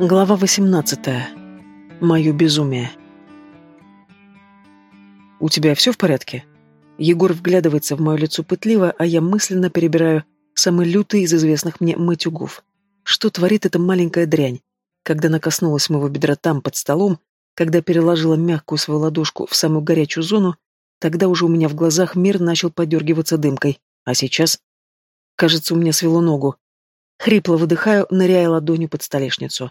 Глава 18. Мое безумие. «У тебя все в порядке?» Егор вглядывается в мое лицо пытливо, а я мысленно перебираю самый лютый из известных мне матюгов. Что творит эта маленькая дрянь? Когда она коснулась моего бедра там, под столом, когда переложила мягкую свою ладошку в самую горячую зону, тогда уже у меня в глазах мир начал подергиваться дымкой. А сейчас? Кажется, у меня свело ногу. Хрипло выдыхаю, ныряя ладонью под столешницу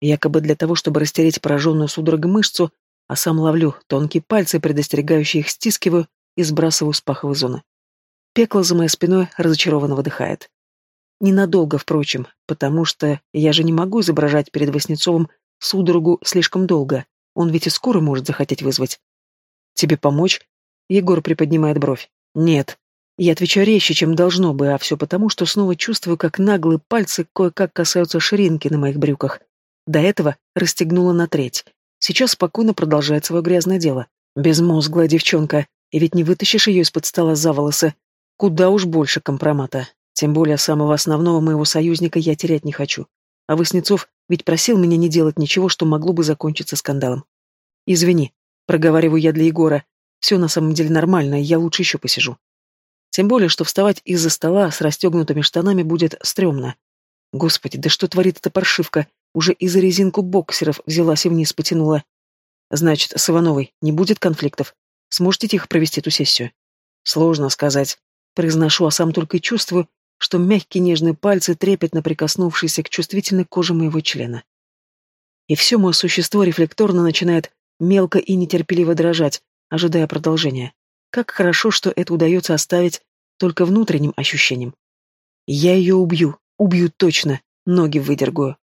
якобы для того, чтобы растереть пораженную судорогой мышцу, а сам ловлю тонкие пальцы, предостерегающие их стискиваю и сбрасываю с паховой зоны. Пекло за моей спиной разочарованно выдыхает. Ненадолго, впрочем, потому что я же не могу изображать перед Васнецовым судорогу слишком долго, он ведь и скоро может захотеть вызвать. «Тебе помочь?» Егор приподнимает бровь. «Нет». Я отвечаю резче, чем должно бы, а все потому, что снова чувствую, как наглые пальцы кое-как касаются ширинки на моих брюках. До этого расстегнула на треть. Сейчас спокойно продолжает свое грязное дело. Безмозглая девчонка, и ведь не вытащишь ее из-под стола за волосы. Куда уж больше компромата. Тем более самого основного моего союзника я терять не хочу. А Васнецов ведь просил меня не делать ничего, что могло бы закончиться скандалом. «Извини», — проговариваю я для Егора. «Все на самом деле нормально, я лучше еще посижу». Тем более, что вставать из-за стола с расстегнутыми штанами будет стрёмно. Господи, да что творит эта паршивка? Уже и за резинку боксеров взялась и вниз потянула. Значит, с Ивановой не будет конфликтов? Сможете тихо провести эту сессию? Сложно сказать. Произношу, а сам только и чувствую, что мягкие нежные пальцы трепетно прикоснувшиеся к чувствительной коже моего члена. И все мое существо рефлекторно начинает мелко и нетерпеливо дрожать, ожидая продолжения. Как хорошо, что это удается оставить только внутренним ощущением. Я ее убью, убью точно, ноги выдергаю.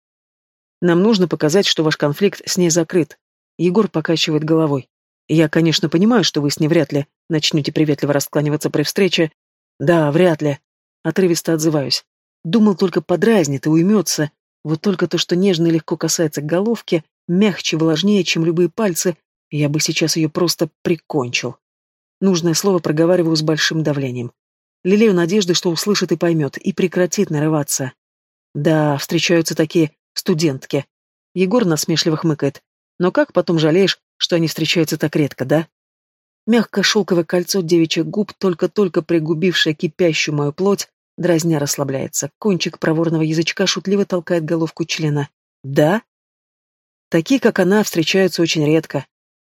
Нам нужно показать, что ваш конфликт с ней закрыт. Егор покачивает головой. Я, конечно, понимаю, что вы с ней вряд ли начнете приветливо раскланиваться при встрече. Да, вряд ли. Отрывисто отзываюсь. Думал, только подразнит и уймется. Вот только то, что нежно и легко касается головки, мягче, влажнее, чем любые пальцы, я бы сейчас ее просто прикончил. Нужное слово проговариваю с большим давлением. Лелею надежды, что услышит и поймет, и прекратит нарываться. Да, встречаются такие студентки. Егор насмешливо хмыкает. Но как потом жалеешь, что они встречаются так редко, да? Мягкое шелковое кольцо девичьих губ, только-только пригубившее кипящую мою плоть, дразня расслабляется. Кончик проворного язычка шутливо толкает головку члена. Да? Такие, как она, встречаются очень редко.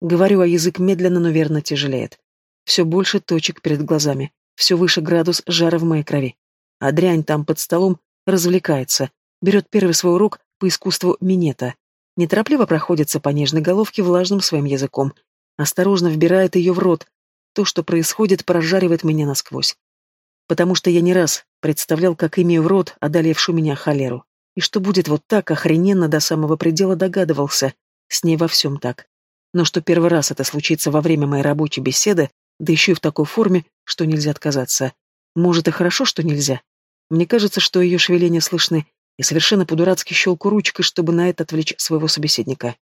Говорю, а язык медленно, но верно тяжелеет. Все больше точек перед глазами, все выше градус жара в моей крови. А дрянь там под столом развлекается, берет первый свой урок по искусству минета. Неторопливо проходится по нежной головке влажным своим языком. Осторожно вбирает ее в рот. То, что происходит, прожаривает меня насквозь. Потому что я не раз представлял, как имею в рот одолевшую меня холеру. И что будет вот так, охрененно до самого предела догадывался. С ней во всем так. Но что первый раз это случится во время моей рабочей беседы, да еще и в такой форме, что нельзя отказаться. Может, и хорошо, что нельзя. Мне кажется, что ее шевеления слышны и совершенно по-дурацки щелку ручкой, чтобы на это отвлечь своего собеседника.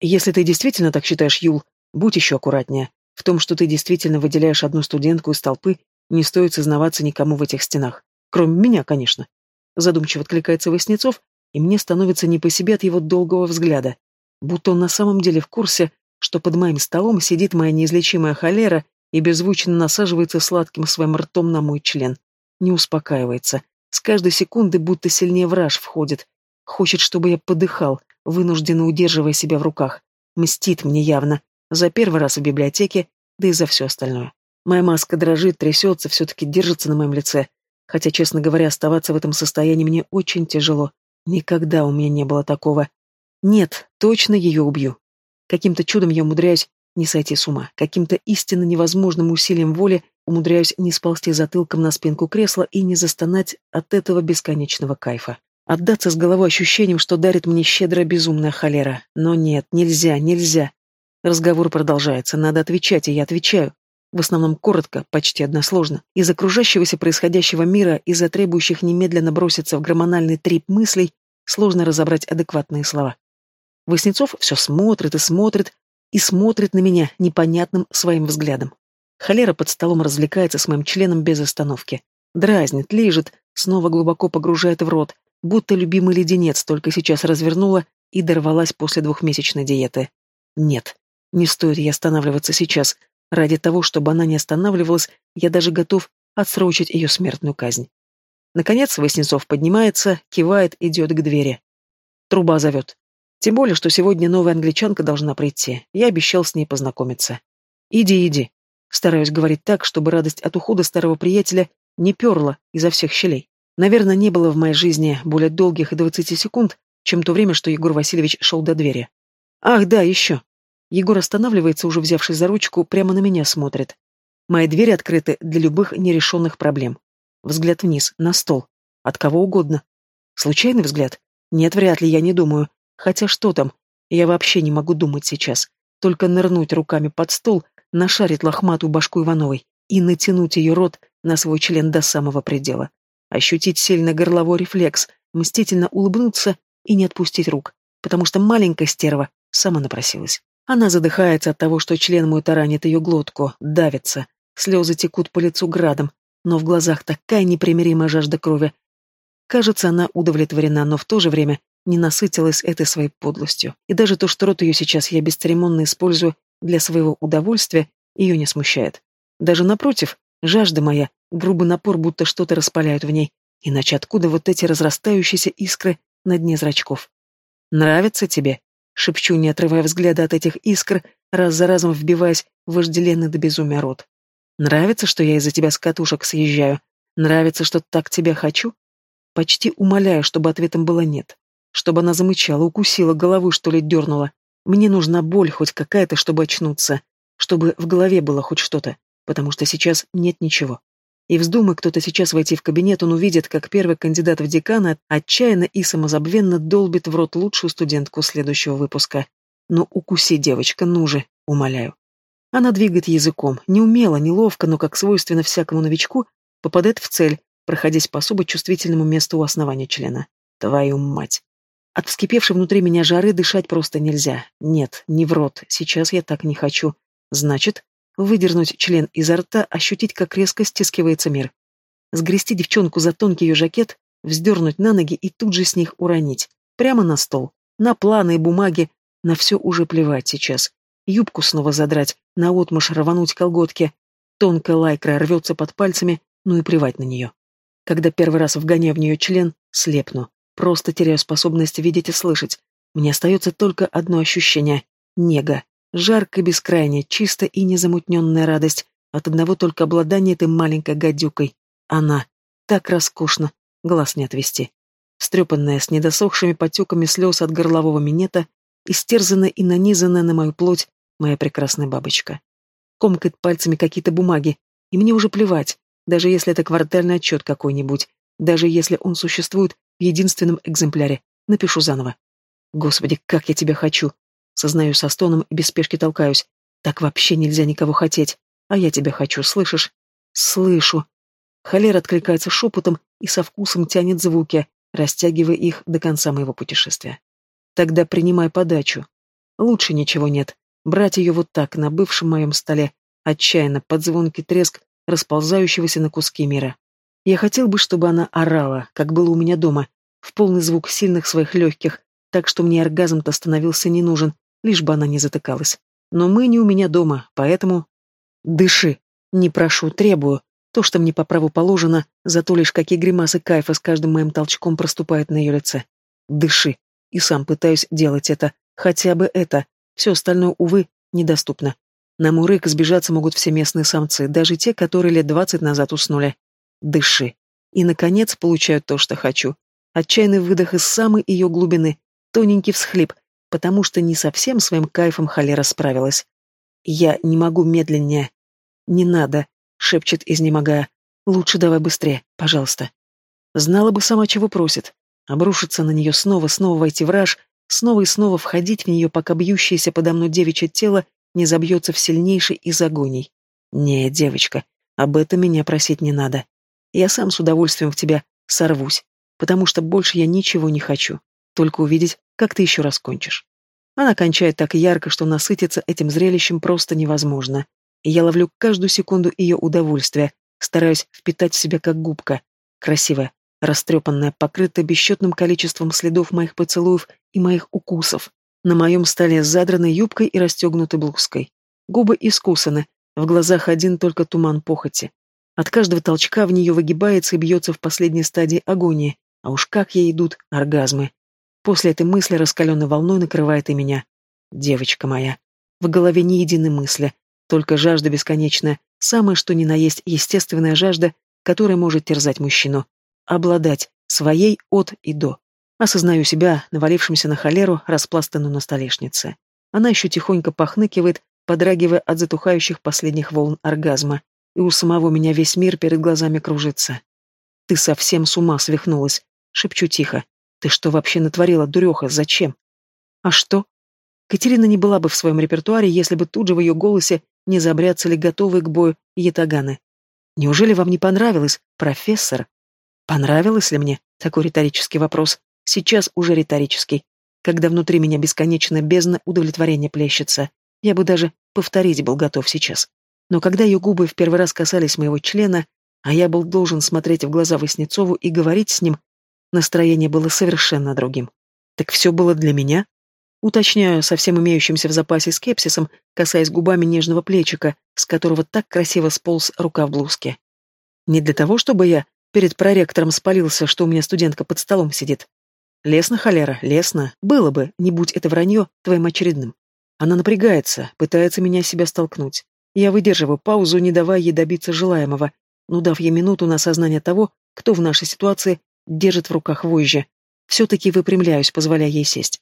Если ты действительно так считаешь, Юл, будь еще аккуратнее. В том, что ты действительно выделяешь одну студентку из толпы, не стоит сознаваться никому в этих стенах. Кроме меня, конечно. Задумчиво откликается Васнецов, и мне становится не по себе от его долгого взгляда. Будто он на самом деле в курсе, что под моим столом сидит моя неизлечимая холера и беззвучно насаживается сладким своим ртом на мой член. Не успокаивается, с каждой секунды будто сильнее враж входит. Хочет, чтобы я подыхал, вынужденно удерживая себя в руках. Мстит мне явно. За первый раз в библиотеке, да и за все остальное. Моя маска дрожит, трясется, все-таки держится на моем лице. Хотя, честно говоря, оставаться в этом состоянии мне очень тяжело. Никогда у меня не было такого. Нет, точно ее убью. Каким-то чудом я умудряюсь не сойти с ума. Каким-то истинно невозможным усилием воли умудряюсь не сползти затылком на спинку кресла и не застонать от этого бесконечного кайфа. Отдаться с головой ощущением, что дарит мне щедрая безумная холера. Но нет, нельзя, нельзя. Разговор продолжается, надо отвечать, и я отвечаю. В основном коротко, почти односложно. Из окружающегося происходящего мира, из-за требующих немедленно броситься в гормональный трип мыслей, сложно разобрать адекватные слова. Воснецов все смотрит и смотрит, и смотрит на меня непонятным своим взглядом. Холера под столом развлекается с моим членом без остановки. Дразнит, лижет, снова глубоко погружает в рот, будто любимый леденец только сейчас развернула и дорвалась после двухмесячной диеты. Нет, не стоит ей останавливаться сейчас. Ради того, чтобы она не останавливалась, я даже готов отсрочить ее смертную казнь. Наконец Воснецов поднимается, кивает, идет к двери. Труба зовет. Тем более, что сегодня новая англичанка должна прийти. Я обещал с ней познакомиться. «Иди, иди». Стараюсь говорить так, чтобы радость от ухода старого приятеля не перла изо всех щелей. Наверное, не было в моей жизни более долгих и двадцати секунд, чем то время, что Егор Васильевич шел до двери. «Ах, да, еще». Егор останавливается, уже взявшись за ручку, прямо на меня смотрит. Мои двери открыты для любых нерешенных проблем. Взгляд вниз, на стол. От кого угодно. Случайный взгляд? Нет, вряд ли, я не думаю. Хотя что там? Я вообще не могу думать сейчас. Только нырнуть руками под стол, нашарить лохматую башку Ивановой и натянуть ее рот на свой член до самого предела. Ощутить сильно горловой рефлекс, мстительно улыбнуться и не отпустить рук, потому что маленькая стерва сама напросилась. Она задыхается от того, что член мой таранит ее глотку, давится, Слезы текут по лицу градом, но в глазах такая непримиримая жажда крови. Кажется, она удовлетворена, но в то же время не насытилась этой своей подлостью. И даже то, что рот ее сейчас я бесцеремонно использую для своего удовольствия, ее не смущает. Даже напротив, жажда моя, грубый напор, будто что-то распаляют в ней. Иначе откуда вот эти разрастающиеся искры на дне зрачков? «Нравится тебе?» — шепчу, не отрывая взгляда от этих искр, раз за разом вбиваясь в вожделенный до безумия рот. Нравится, что я из-за тебя с катушек съезжаю? Нравится, что так тебя хочу? Почти умоляю, чтобы ответом было нет. Чтобы она замычала, укусила, головы что ли дернула. Мне нужна боль хоть какая-то, чтобы очнуться. Чтобы в голове было хоть что-то. Потому что сейчас нет ничего. И вздумай кто-то сейчас войти в кабинет, он увидит, как первый кандидат в декана отчаянно и самозабвенно долбит в рот лучшую студентку следующего выпуска. Ну, укуси, девочка, ну же, умоляю. Она двигает языком, неумело, неловко, но, как свойственно всякому новичку, попадает в цель, проходясь по особо чувствительному месту у основания члена. Твою мать. От вскипевшей внутри меня жары дышать просто нельзя. Нет, не в рот, сейчас я так не хочу. Значит, выдернуть член изо рта, ощутить, как резко стискивается мир. Сгрести девчонку за тонкий ее жакет, вздернуть на ноги и тут же с них уронить. Прямо на стол. На планы и бумаги. На все уже плевать сейчас юбку снова задрать, наотмашь рвануть колготки. Тонкая лайкра рвется под пальцами, ну и плевать на нее. Когда первый раз вгоняю в нее член, слепну. Просто теряю способность видеть и слышать. Мне остается только одно ощущение — нега. Жарко, бескрайняя, чисто и незамутненная радость от одного только обладания этой маленькой гадюкой. Она. Так роскошно. Глаз не отвести. Встрепанная, с недосохшими потеками слез от горлового минета, истерзанная и нанизанная на мою плоть, моя прекрасная бабочка. Комкает пальцами какие-то бумаги, и мне уже плевать, даже если это квартальный отчет какой-нибудь, даже если он существует единственном экземпляре, напишу заново. Господи, как я тебя хочу! Сознаю со стоном и без спешки толкаюсь. Так вообще нельзя никого хотеть. А я тебя хочу, слышишь? Слышу. Холера откликается шепотом и со вкусом тянет звуки, растягивая их до конца моего путешествия. Тогда принимай подачу. Лучше ничего нет, Брать ее вот так, на бывшем моем столе, отчаянно, под звонкий треск расползающегося на куски мира. Я хотел бы, чтобы она орала, как было у меня дома, в полный звук сильных своих легких, так что мне оргазм-то становился не нужен, лишь бы она не затыкалась. Но мы не у меня дома, поэтому... Дыши. Не прошу, требую. То, что мне по праву положено, зато лишь какие гримасы кайфа с каждым моим толчком проступают на ее лице. Дыши. И сам пытаюсь делать это. Хотя бы это. Все остальное, увы, недоступно. На мурык сбежаться могут все местные самцы, даже те, которые лет двадцать назад уснули. Дыши. И, наконец, получаю то, что хочу. Отчаянный выдох из самой ее глубины, тоненький всхлип, потому что не совсем своим кайфом холера справилась. Я не могу медленнее. Не надо, шепчет, изнемогая. Лучше давай быстрее, пожалуйста. Знала бы сама, чего просит. Обрушиться на нее снова, снова войти в раж, снова и снова входить в нее, пока бьющееся подо мной девичье тело не забьется в сильнейший из агоний. Не, девочка, об этом меня просить не надо. Я сам с удовольствием в тебя сорвусь, потому что больше я ничего не хочу, только увидеть, как ты еще раз кончишь. Она кончает так ярко, что насытиться этим зрелищем просто невозможно. И я ловлю каждую секунду ее удовольствия, стараюсь впитать в себя как губка. Красивая, растрепанная, покрытая бесчетным количеством следов моих поцелуев и моих укусов. На моем столе задранной юбкой и расстегнутой блузкой. Губы искусаны, в глазах один только туман похоти. От каждого толчка в нее выгибается и бьется в последней стадии агонии, а уж как ей идут оргазмы. После этой мысли раскаленной волной накрывает и меня. Девочка моя. В голове ни единой мысли, только жажда бесконечная, самое что ни на есть естественная жажда, которая может терзать мужчину. Обладать своей от и до. Осознаю себя, навалившимся на холеру, распластанную на столешнице. Она еще тихонько похныкивает, подрагивая от затухающих последних волн оргазма, и у самого меня весь мир перед глазами кружится. «Ты совсем с ума свихнулась», — шепчу тихо. «Ты что вообще натворила, дуреха, зачем?» «А что?» Катерина не была бы в своем репертуаре, если бы тут же в ее голосе не забряцали готовые к бою ятаганы. «Неужели вам не понравилось, профессор?» «Понравилось ли мне?» — такой риторический вопрос. Сейчас уже риторический. Когда внутри меня бесконечно бездна удовлетворения плещется, я бы даже повторить был готов сейчас. Но когда ее губы в первый раз касались моего члена, а я был должен смотреть в глаза Васнецову и говорить с ним, настроение было совершенно другим. Так все было для меня? Уточняю, совсем имеющимся в запасе скепсисом, касаясь губами нежного плечика, с которого так красиво сполз рука в блузке. Не для того, чтобы я перед проректором спалился, что у меня студентка под столом сидит. Лесно, холера, лесно. Было бы, не будь это вранье твоим очередным. Она напрягается, пытается меня себя столкнуть. Я выдерживаю паузу, не давая ей добиться желаемого, но дав ей минуту на осознание того, кто в нашей ситуации держит в руках вожжи. Все-таки выпрямляюсь, позволяя ей сесть.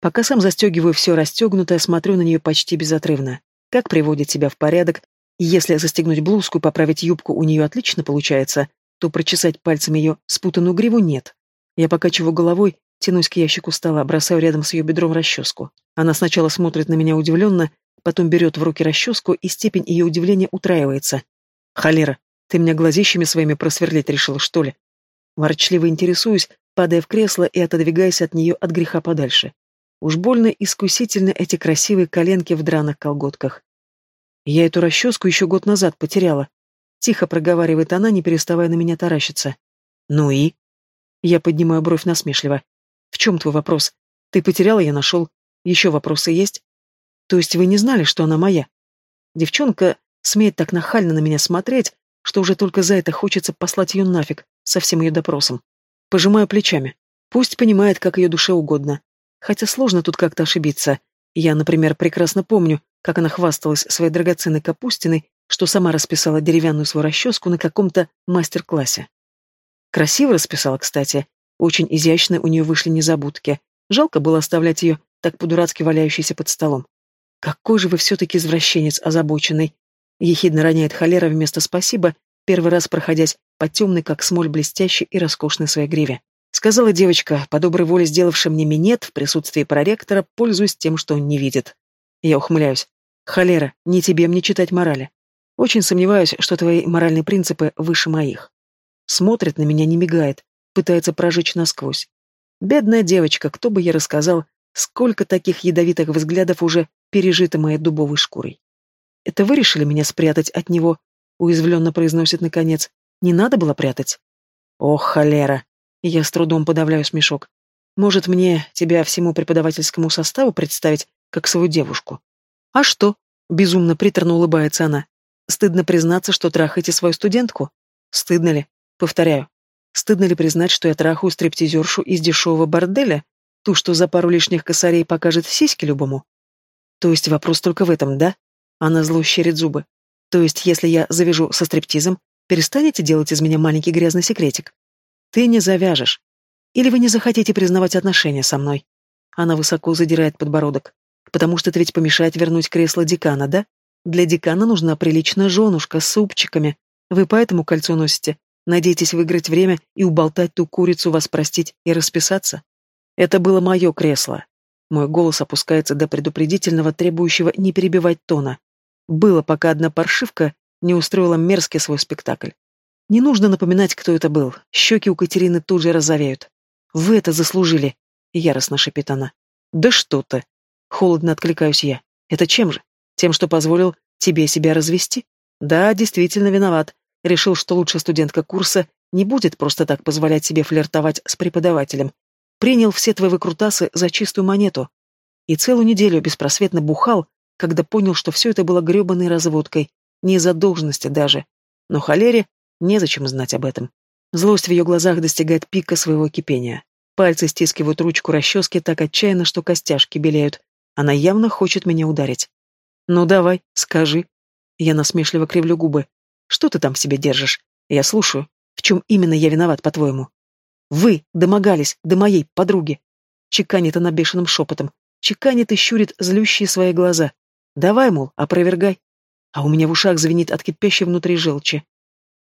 Пока сам застегиваю все расстегнутое, смотрю на нее почти безотрывно. Как приводит себя в порядок, если застегнуть блузку и поправить юбку у нее отлично получается, то прочесать пальцами ее спутанную гриву нет. Я покачиваю головой, тянусь к ящику стола, бросаю рядом с ее бедром расческу. Она сначала смотрит на меня удивленно, потом берет в руки расческу, и степень ее удивления утраивается. «Холера, ты меня глазищами своими просверлить решила, что ли?» Ворчливо интересуюсь, падая в кресло и отодвигаясь от нее от греха подальше. Уж больно искусительны эти красивые коленки в драных колготках. Я эту расческу еще год назад потеряла. Тихо проговаривает она, не переставая на меня таращиться. Ну и? Я поднимаю бровь насмешливо. «В чем твой вопрос? Ты потеряла, я нашел. Еще вопросы есть?» «То есть вы не знали, что она моя?» Девчонка смеет так нахально на меня смотреть, что уже только за это хочется послать ее нафиг, со всем ее допросом. Пожимаю плечами. Пусть понимает, как ее душе угодно. Хотя сложно тут как-то ошибиться. Я, например, прекрасно помню, как она хвасталась своей драгоценной капустиной, что сама расписала деревянную свою расческу на каком-то мастер-классе. Красиво расписала, кстати. Очень изящно у нее вышли незабудки. Жалко было оставлять ее так по-дурацки валяющейся под столом. «Какой же вы все-таки извращенец озабоченный!» Ехидно роняет холера вместо «спасибо», первый раз проходясь по темной, как смоль, блестящей и роскошной своей гриве. Сказала девочка, по доброй воле сделавшая мне минет в присутствии проректора, пользуясь тем, что он не видит. Я ухмыляюсь. Холера, не тебе мне читать морали. Очень сомневаюсь, что твои моральные принципы выше моих. Смотрит на меня, не мигает, пытается прожечь насквозь. Бедная девочка, кто бы ей рассказал, сколько таких ядовитых взглядов уже пережито моей дубовой шкурой. «Это вы решили меня спрятать от него?» — уязвленно произносит наконец. «Не надо было прятать?» «Ох, холера!» Я с трудом подавляю смешок. «Может, мне тебя всему преподавательскому составу представить, как свою девушку?» «А что?» — безумно приторно улыбается она. «Стыдно признаться, что трахаете свою студентку?» «Стыдно ли? Повторяю, стыдно ли признать, что я трахаю стриптизершу из дешевого борделя? Ту, что за пару лишних косарей покажет сиськи любому? То есть вопрос только в этом, да? Она зло щерит зубы. То есть, если я завяжу со стриптизом, перестанете делать из меня маленький грязный секретик? Ты не завяжешь. Или вы не захотите признавать отношения со мной? Она высоко задирает подбородок. Потому что это ведь помешает вернуть кресло декана, да? Для декана нужна приличная женушка с супчиками. Вы поэтому кольцо носите, Надеетесь выиграть время и уболтать ту курицу, вас простить и расписаться? Это было мое кресло. Мой голос опускается до предупредительного, требующего не перебивать тона. Было, пока одна паршивка не устроила мерзкий свой спектакль. Не нужно напоминать, кто это был. Щеки у Катерины тут же розовеют. «Вы это заслужили!» — яростно шипит она. «Да что ты!» — холодно откликаюсь я. «Это чем же? Тем, что позволил тебе себя развести?» «Да, действительно виноват. Решил, что лучшая студентка курса не будет просто так позволять себе флиртовать с преподавателем. Принял все твои выкрутасы за чистую монету. И целую неделю беспросветно бухал, когда понял, что все это было гребаной разводкой, не из-за должности даже. Но холере незачем знать об этом. Злость в ее глазах достигает пика своего кипения. Пальцы стискивают ручку расчески так отчаянно, что костяшки белеют. Она явно хочет меня ударить. «Ну давай, скажи». Я насмешливо кривлю губы. «Что ты там в себе держишь? Я слушаю. В чем именно я виноват, по-твоему?» «Вы домогались до моей подруги!» Чеканит она бешеным шепотом. Чеканит и щурит злющие свои глаза. «Давай, мол, опровергай». А у меня в ушах звенит от кипящей внутри желчи.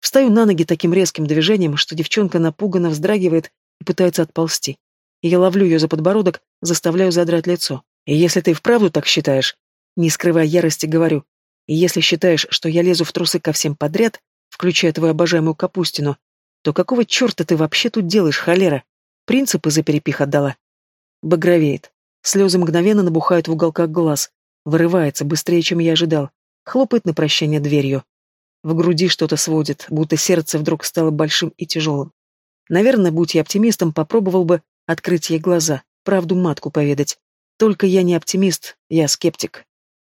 Встаю на ноги таким резким движением, что девчонка напуганно вздрагивает и пытается отползти. Я ловлю ее за подбородок, заставляю задрать лицо. И если ты вправду так считаешь, не скрывая ярости, говорю, и если считаешь, что я лезу в трусы ко всем подряд, включая твою обожаемую Капустину, то какого черта ты вообще тут делаешь, холера? Принципы за перепих отдала. Багровеет. Слезы мгновенно набухают в уголках глаз. Вырывается быстрее, чем я ожидал. Хлопает на прощание дверью. В груди что-то сводит, будто сердце вдруг стало большим и тяжелым. Наверное, будь я оптимистом, попробовал бы открыть ей глаза, правду матку поведать. Только я не оптимист, я скептик.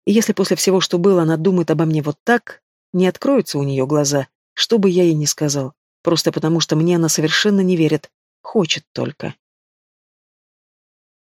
И если после всего, что было, она думает обо мне вот так, не откроются у нее глаза, что бы я ей ни сказал, просто потому что мне она совершенно не верит, хочет только.